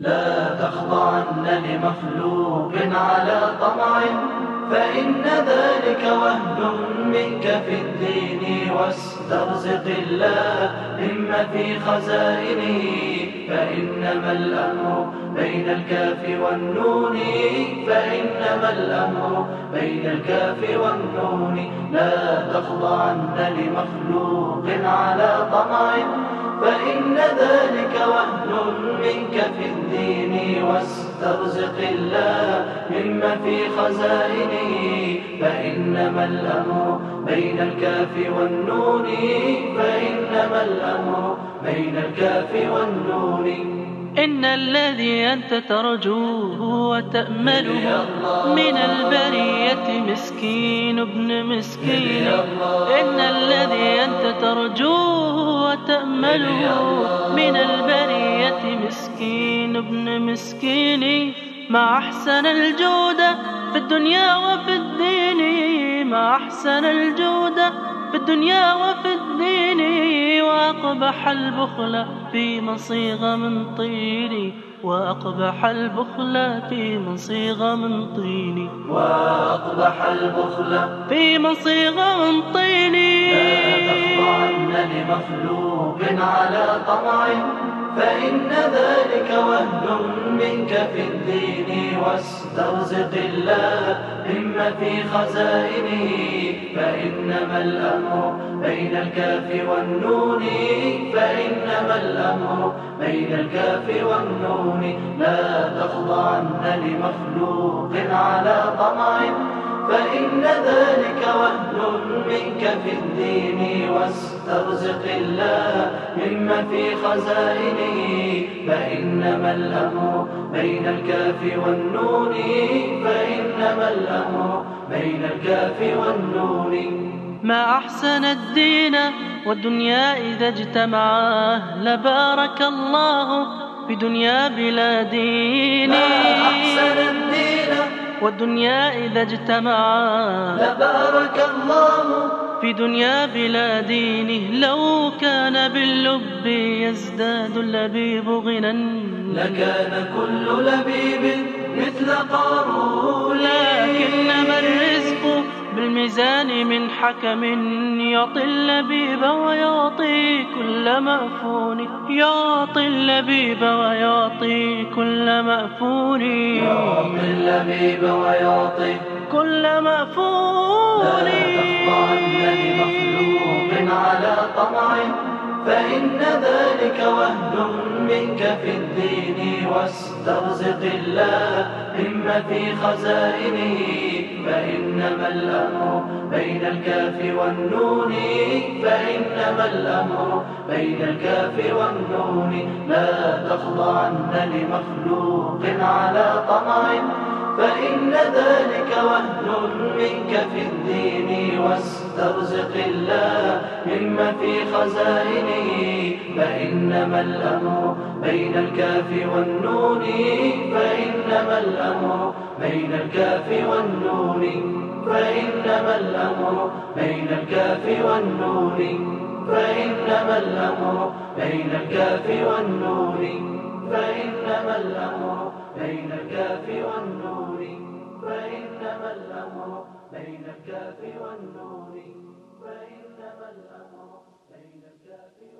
لا تخضعن لمخلوق على طمع فإن ذلك وهن منك في الدين واسترزق الله مما في خزائنه فإنما الأمر بين الكاف والنون فإنما الأمر بين الكاف والنون. لا تخضعن لمخلوق على طمع فإن ذلك منك في الدين واسترزق الله مما في خزائنه. فإنما الأمر بين الكاف والنون فإنما الأمر بين الكاف والنون. إن الذي أنت ترجوه وتأمله من البرية مسكين ابن مسكين. إن الذي أنت ترجوه وتأمله من البرية ابن مسكين ما أحسن الجودة في الدنيا وفي الدين. ما أحسن الجودة في الدنيا وفي الدين. وأقبح البخل في مصيغ من طيني وأقبح البخل في مصيغ من طيني وأقبح البخل في مصيغ من طيني لا تخضعن لمخلوق على طمع فإن ذلك وهن منك في الدين واسترزق الله مما في خزائنه فإنما الأمر بين الكاف والنون فإنما الأمر بين الكاف والنون. لا تخضعن لمخلوق على طمع. فإن ذلك وهن منك في الدين واسترزق الله مما في خزائنه. فإنما الأمر بين الكاف والنون فإنما الأمر بين الكاف والنون. ما أحسن الدين والدنيا إذا اجتمعا لبارك الله بدنيا بلا دين. ما أحسن الدين والدنيا إذا اجتمعا لبارك الله. في دنيا بلا دينه لو كان باللب يزداد اللبيب غنى. لكان كل لبيب مثل قارون. الرزق بالميزان من حكم يعطي اللبيب ويعطي كل مأفون. يعطي اللبيب ويعطي كل مأفون. يعطي اللبيب ويعطي كل مأفون. لا تخضعن لمخلوق على طمع فإن ذلك وهن منك في الدين واسترزق الله مما في خزائنه فإنما الأمر بين الكاف والنون فإنما الأمر بين الكاف والنون. لا تخضعن لمخلوق على طمع فإن ذلك وهن منك في الدين واسترزق الله. مما في خزائنه فإنما الأمر بين الكاف والنون فإنما الأمر بين الكاف والنون فإنما الأمر بين الكاف والنون فإنما الأمر بين الكاف والنون فإنما الأمر بين الكاف والنون فإنما الأمر بين الكاف والنون. فإنما الأمر بين الكاف والنون